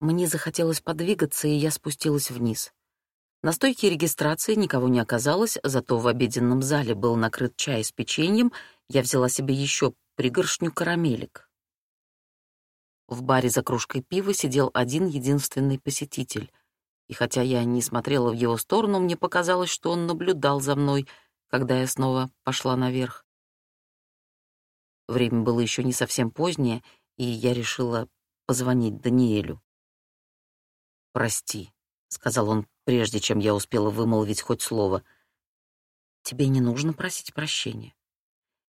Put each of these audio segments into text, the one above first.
Мне захотелось подвигаться, и я спустилась вниз. На стойке регистрации никого не оказалось, зато в обеденном зале был накрыт чай с печеньем, я взяла себе еще пригоршню карамелек. В баре за кружкой пива сидел один единственный посетитель, и хотя я не смотрела в его сторону, мне показалось, что он наблюдал за мной, когда я снова пошла наверх. Время было еще не совсем позднее, и я решила позвонить Даниэлю. «Прости», — сказал он, прежде чем я успела вымолвить хоть слово. «Тебе не нужно просить прощения.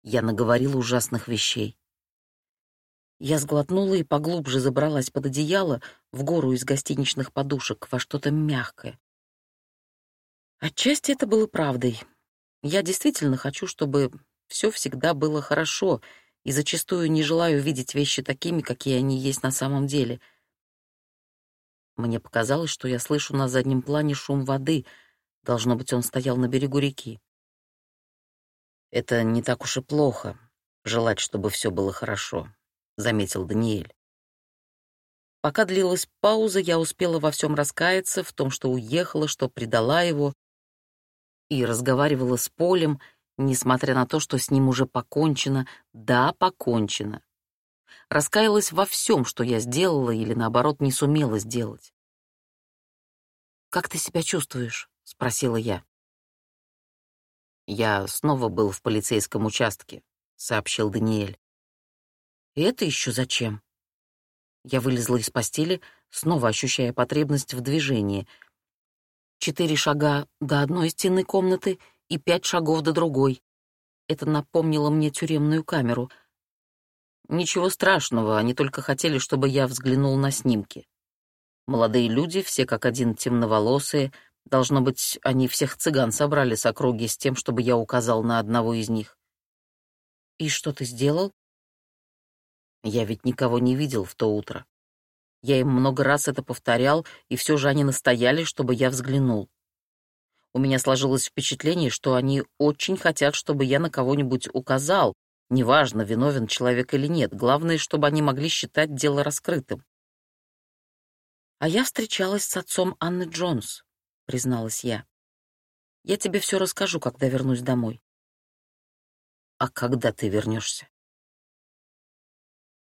Я наговорила ужасных вещей. Я сглотнула и поглубже забралась под одеяло в гору из гостиничных подушек во что-то мягкое. Отчасти это было правдой. Я действительно хочу, чтобы все всегда было хорошо, и зачастую не желаю видеть вещи такими, какие они есть на самом деле. Мне показалось, что я слышу на заднем плане шум воды. Должно быть, он стоял на берегу реки. Это не так уж и плохо, желать, чтобы все было хорошо заметил Даниэль. Пока длилась пауза, я успела во всем раскаяться, в том, что уехала, что предала его, и разговаривала с Полем, несмотря на то, что с ним уже покончено. Да, покончено. Раскаялась во всем, что я сделала или, наоборот, не сумела сделать. «Как ты себя чувствуешь?» — спросила я. «Я снова был в полицейском участке», — сообщил Даниэль. И это еще зачем? Я вылезла из постели, снова ощущая потребность в движении. Четыре шага до одной стены комнаты и пять шагов до другой. Это напомнило мне тюремную камеру. Ничего страшного, они только хотели, чтобы я взглянул на снимки. Молодые люди, все как один темноволосые, должно быть, они всех цыган собрали с округи с тем, чтобы я указал на одного из них. «И что ты сделал?» Я ведь никого не видел в то утро. Я им много раз это повторял, и все же они настояли, чтобы я взглянул. У меня сложилось впечатление, что они очень хотят, чтобы я на кого-нибудь указал, неважно, виновен человек или нет, главное, чтобы они могли считать дело раскрытым. «А я встречалась с отцом Анны Джонс», — призналась я. «Я тебе все расскажу, когда вернусь домой». «А когда ты вернешься?»